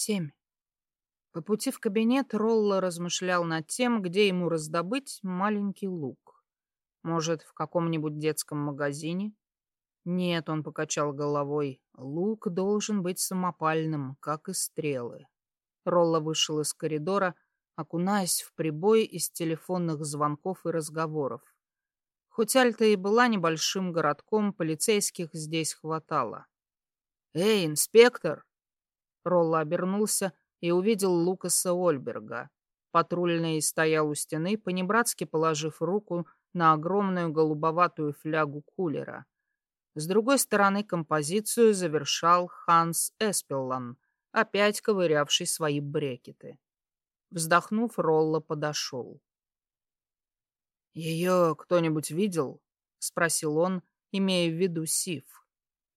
Семь. По пути в кабинет Ролла размышлял над тем, где ему раздобыть маленький лук. Может, в каком-нибудь детском магазине? Нет, он покачал головой. Лук должен быть самопальным, как и стрелы. Ролла вышел из коридора, окунаясь в прибой из телефонных звонков и разговоров. Хоть Альта и была небольшим городком, полицейских здесь хватало. «Эй, инспектор!» Ролла обернулся и увидел Лукаса Ольберга. Патрульный стоял у стены, понебратски положив руку на огромную голубоватую флягу кулера. С другой стороны композицию завершал Ханс Эспеллан, опять ковырявший свои брекеты. Вздохнув, Ролла подошел. «Ее кто-нибудь видел?» — спросил он, имея в виду Сив.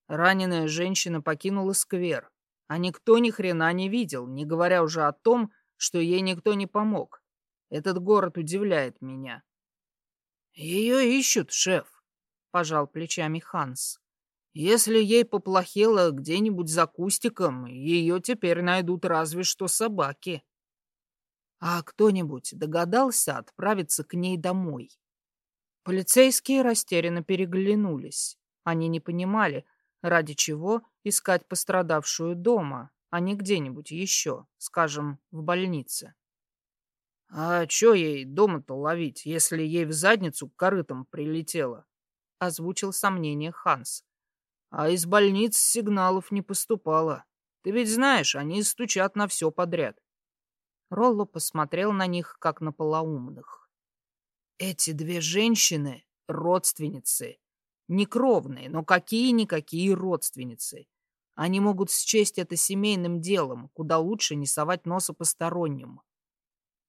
Раненая женщина покинула сквер, а никто ни хрена не видел, не говоря уже о том, что ей никто не помог. Этот город удивляет меня. Ее ищут, шеф, пожал плечами Ханс. Если ей поплохело где-нибудь за кустиком, ее теперь найдут разве что собаки. А кто-нибудь догадался отправиться к ней домой? Полицейские растерянно переглянулись. Они не понимали, ради чего искать пострадавшую дома, а не где-нибудь еще, скажем, в больнице. «А чё ей дома-то ловить, если ей в задницу корытом прилетело?» — озвучил сомнение Ханс. «А из больниц сигналов не поступало. Ты ведь знаешь, они стучат на все подряд». Ролло посмотрел на них, как на полоумных. «Эти две женщины — родственницы, Некровные, но какие-никакие родственницы. Они могут счесть это семейным делом, куда лучше не совать носа посторонним.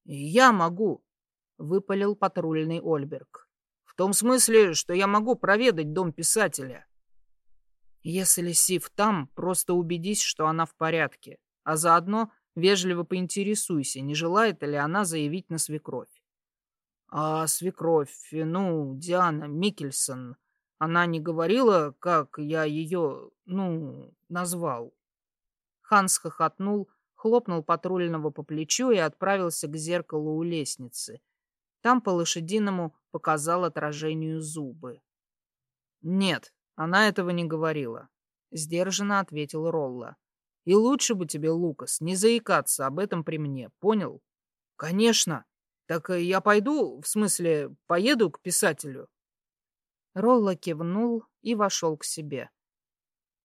«Я могу», — выпалил патрульный Ольберг. «В том смысле, что я могу проведать дом писателя». «Если Сив там, просто убедись, что она в порядке, а заодно вежливо поинтересуйся, не желает ли она заявить на свекровь». «А свекровь, ну, Диана Микельсон, она не говорила, как я ее, ну, назвал. Ханс хохотнул, хлопнул патрульного по плечу и отправился к зеркалу у лестницы. Там по-лошадиному показал отражению зубы. «Нет, она этого не говорила», — сдержанно ответил Ролла. «И лучше бы тебе, Лукас, не заикаться об этом при мне, понял?» «Конечно. Так я пойду, в смысле, поеду к писателю?» Ролла кивнул и вошел к себе.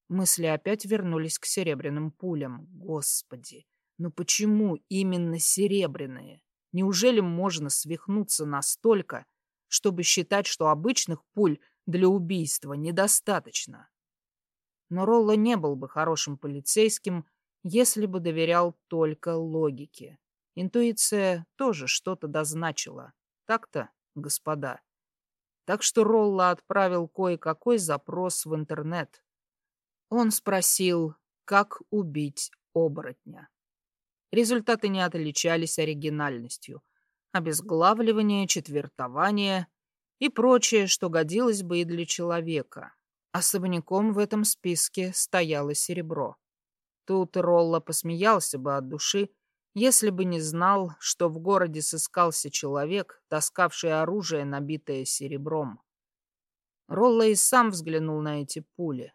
Мысли опять вернулись к серебряным пулям. Господи, ну почему именно серебряные? Неужели можно свихнуться настолько, чтобы считать, что обычных пуль для убийства недостаточно? Но Ролла не был бы хорошим полицейским, если бы доверял только логике. Интуиция тоже что-то дозначила. Так-то, господа. Так что Ролла отправил кое-какой запрос в интернет. Он спросил, как убить оборотня. Результаты не отличались оригинальностью. Обезглавливание, четвертование и прочее, что годилось бы и для человека. Особняком в этом списке стояло серебро. Тут Ролла посмеялся бы от души, если бы не знал, что в городе сыскался человек, таскавший оружие, набитое серебром. Ролла и сам взглянул на эти пули.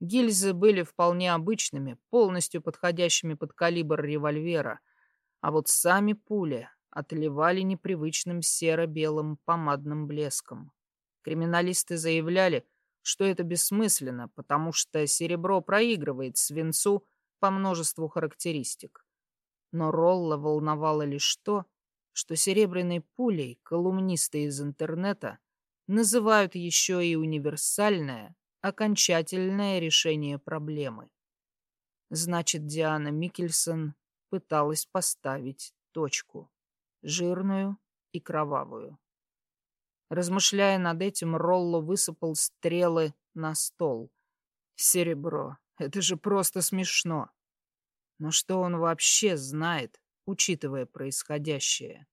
Гильзы были вполне обычными, полностью подходящими под калибр револьвера, а вот сами пули отливали непривычным серо-белым помадным блеском. Криминалисты заявляли, что это бессмысленно, потому что серебро проигрывает свинцу по множеству характеристик. Но Ролла волновало лишь то, что серебряной пулей колумнисты из интернета называют еще и универсальное, окончательное решение проблемы. Значит, Диана Микельсон пыталась поставить точку, жирную и кровавую. Размышляя над этим, Ролло высыпал стрелы на стол. Серебро. Это же просто смешно. Но что он вообще знает, учитывая происходящее?